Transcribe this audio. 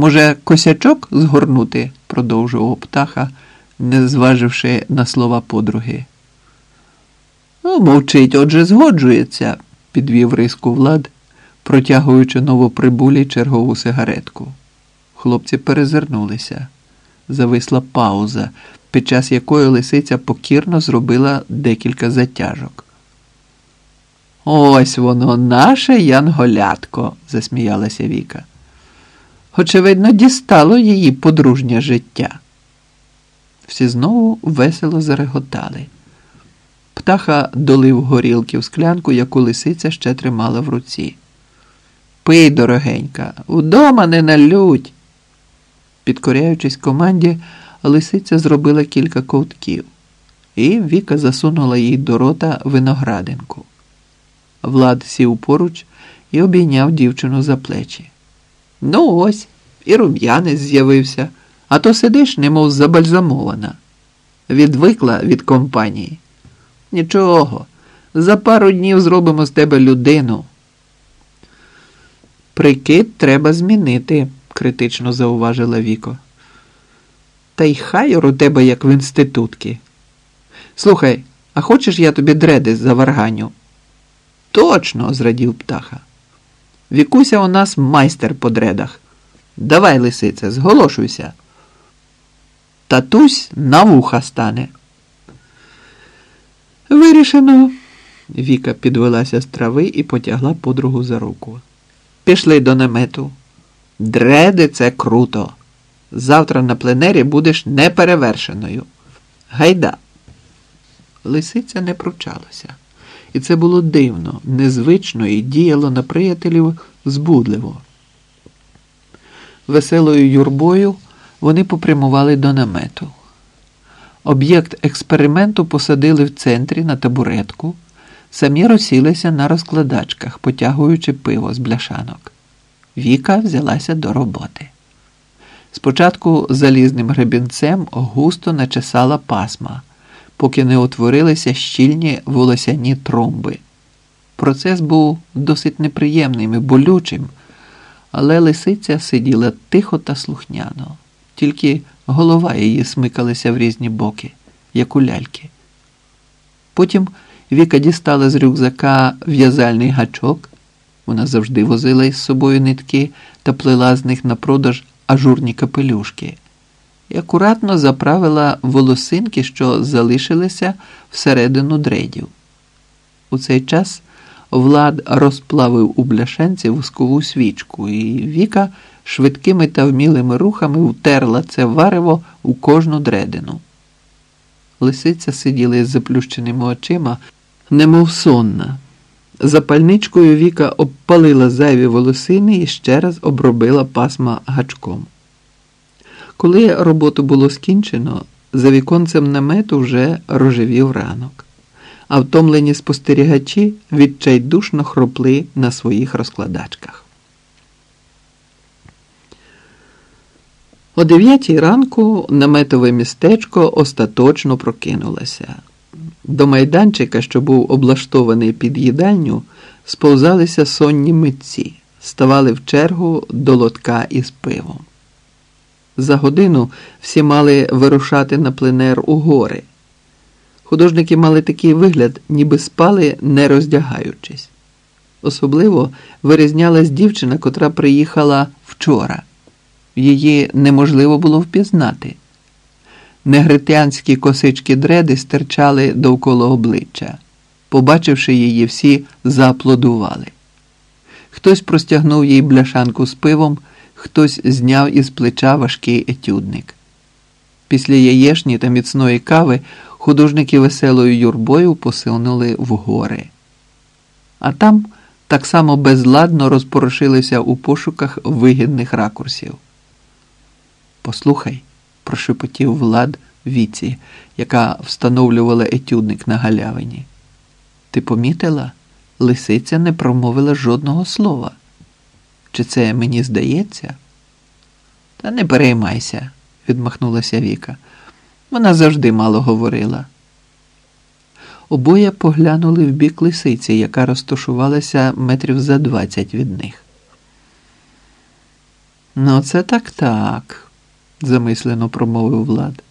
Може, косячок згорнути? продовжував птаха, не зваживши на слова подруги. Ну, мовчить, отже, згоджується, підвів риску влад, протягуючи новоприбулі чергову сигаретку. Хлопці перезирнулися. Зависла пауза, під час якої лисиця покірно зробила декілька затяжок. Ось воно, наше янголятко, засміялася Віка. Очевидно, дістало її подружнє життя. Всі знову весело зареготали. Птаха долив горілки в склянку, яку лисиця ще тримала в руці. Пий, дорогенька, вдома не налють. Підкоряючись команді, лисиця зробила кілька ковтків, і Віка засунула їй до рота виноградинку. Влад сів поруч і обійняв дівчину за плечі. Ну, ось, і рум'янець з'явився, а то сидиш, немов забальзамована. Відвикла від компанії. Нічого, за пару днів зробимо з тебе людину. Прикид треба змінити, критично зауважила Віко. Та й хайор у тебе, як в інститутки. Слухай, а хочеш я тобі дреди заварганю? Точно, зрадів птаха. Вікуся у нас майстер по дредах. Давай, лисице, зголошуйся. Татусь на вуха стане. Вирішено. Віка підвелася з трави і потягла подругу за руку. Пішли до намету. Дреди це круто. Завтра на пленері будеш неперевершеною. Гайда. Лисиця не пручалася. І це було дивно, незвично і діяло на приятелів збудливо. Веселою юрбою вони попрямували до намету. Об'єкт експерименту посадили в центрі на табуретку, самі розсілися на розкладачках, потягуючи пиво з бляшанок. Віка взялася до роботи. Спочатку залізним гребінцем густо начесала пасма поки не утворилися щільні волосяні тромби. Процес був досить неприємним і болючим, але лисиця сиділа тихо та слухняно, тільки голова її смикалася в різні боки, як у ляльки. Потім Віка дістала з рюкзака в'язальний гачок. Вона завжди возила із собою нитки та плела з них на продаж ажурні капелюшки і акуратно заправила волосинки, що залишилися всередину дредів. У цей час Влад розплавив у бляшенці воскову свічку, і Віка швидкими та вмілими рухами втерла це варево у кожну дредину. Лисиця сиділа із заплющеними очима, немов сонна. Запальничкою Віка обпалила зайві волосини і ще раз обробила пасма гачком. Коли роботу було скінчено, за віконцем намету вже рожевів ранок, а втомлені спостерігачі відчайдушно хропли на своїх розкладачках. О дев'ятій ранку наметове містечко остаточно прокинулося. До майданчика, що був облаштований під їдальню, сповзалися сонні митці, ставали в чергу до лотка із пивом. За годину всі мали вирушати на пленер у гори. Художники мали такий вигляд, ніби спали, не роздягаючись. Особливо вирізнялась дівчина, котра приїхала вчора. Її неможливо було впізнати. Негритянські косички дреди стирчали довкола обличчя. Побачивши її, всі зааплодували. Хтось простягнув їй бляшанку з пивом хтось зняв із плеча важкий етюдник. Після яєшні та міцної кави художники веселою юрбою посунули в гори. А там так само безладно розпорошилися у пошуках вигідних ракурсів. Послухай, прошепотів Влад віці, яка встановлювала етюдник на галявині. Ти помітила? Лисиця не промовила жодного слова. Чи це мені здається? Та не переймайся, відмахнулася Віка. Вона завжди мало говорила. Обоє поглянули в бік лисиці, яка розташувалася метрів за двадцять від них. Ну, це так так, замислено промовив Влад.